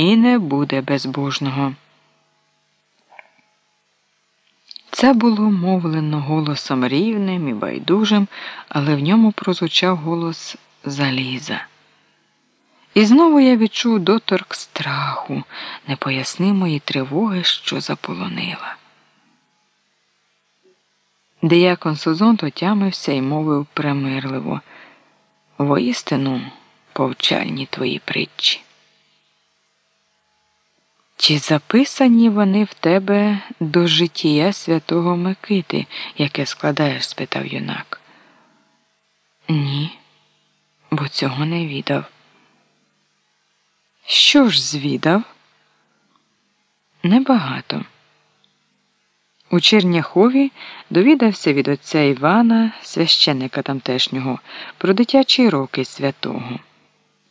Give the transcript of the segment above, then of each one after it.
і не буде безбожного. Це було мовлено голосом рівним і байдужим, але в ньому прозвучав голос заліза. І знову я відчув доторк страху, непояснимої тривоги, що заполонила. Деякон Сузонт отямився і мовив примирливо воістину повчальні твої притчі. Чи записані вони в тебе до життя святого Микити, яке складаєш? спитав юнак. Ні, бо цього не відав. Що ж звідав? Небагато. У Черняхові довідався від отця Івана, священника тамтешнього, про дитячі роки святого,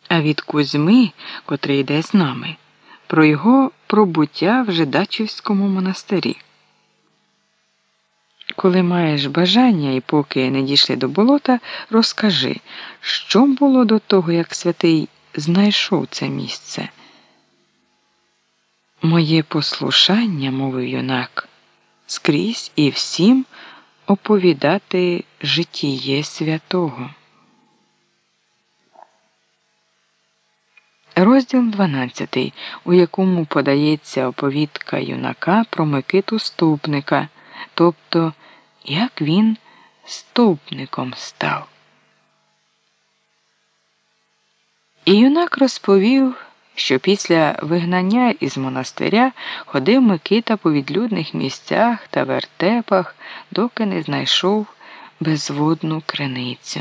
а від Кузьми, котрий йде з нами, про його пробуття в Жидачівському монастирі. Коли маєш бажання і поки не дійшли до болота, розкажи, що було до того, як святий знайшов це місце. Моє послушання, мовив юнак, скрізь і всім оповідати житіє святого. Розділ 12, у якому подається оповідка юнака про Микиту ступника, тобто як він ступником став. І юнак розповів, що після вигнання із монастиря ходив Микита по відлюдних місцях та вертепах, доки не знайшов безводну криницю,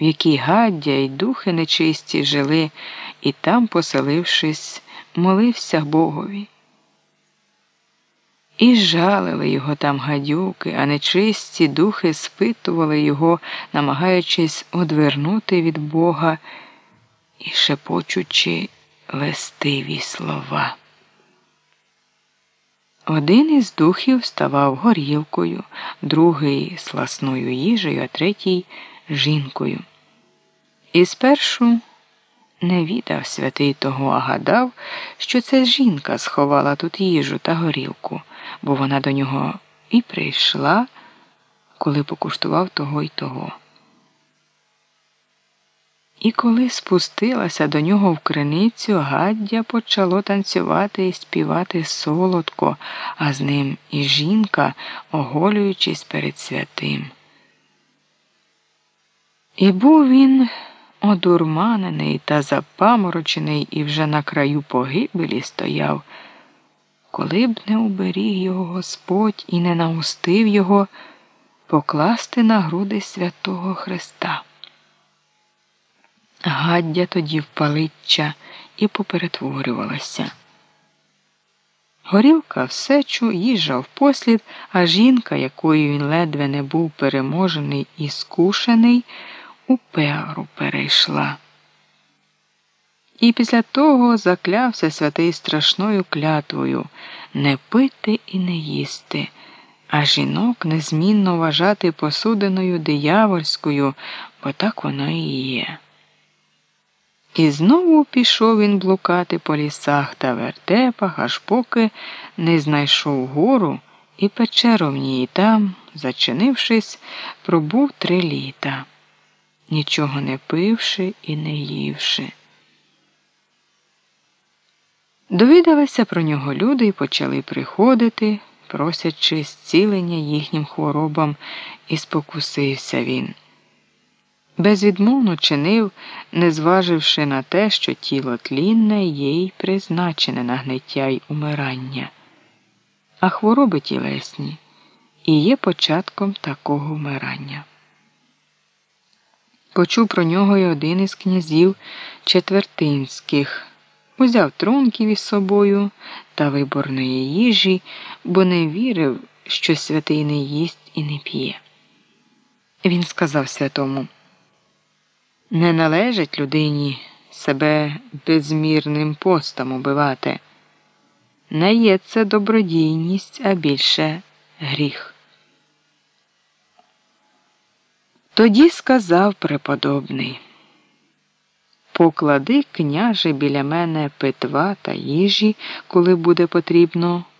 в якій гаддя й духи нечисті жили, і там, поселившись, молився Богові. І жалили його там гадюки, а нечисті духи спитували його, намагаючись одвернути від Бога і шепочучи лестиві слова. Один із духів ставав горілкою, другий сласною їжею, а третій жінкою. І спершу не відав святий того, а гадав, що це жінка сховала тут їжу та горілку, бо вона до нього і прийшла, коли покуштував того й того. І коли спустилася до нього в криницю, гаддя почало танцювати і співати солодко, а з ним і жінка, оголюючись перед святим. І був він одурманений та запаморочений і вже на краю погибелі стояв, коли б не уберіг його Господь і не наустив його покласти на груди святого Христа. Гаддя тоді впаличчя і поперетворювалася. Горілка в сечу, їжа в послід, а жінка, якою він ледве не був переможений і скушений, у пеару перейшла. І після того заклявся святий страшною клятвою не пити і не їсти, а жінок незмінно вважати посудиною диявольською, бо так воно і є. І знову пішов він блукати по лісах та вертепах, аж поки не знайшов гору і печеру в ній там, зачинившись, пробув три літа, нічого не пивши і не ївши. Довідалися про нього люди і почали приходити, просячи зцілення їхнім хворобам, і спокусився він безвідмовно чинив, не зваживши на те, що тіло тлінне є й призначене на гниття й умирання, а хвороби тілесні і є початком такого вмирання. Почув про нього й один із князів четвертинських, узяв трунків із собою та виборної їжі, бо не вірив, що святий не їсть і не п'є. Він сказав святому. Не належить людині себе безмірним постом убивати. Не є це добродійність, а більше гріх. Тоді сказав преподобний Поклади, княже, біля мене питва та їжі, коли буде потрібно.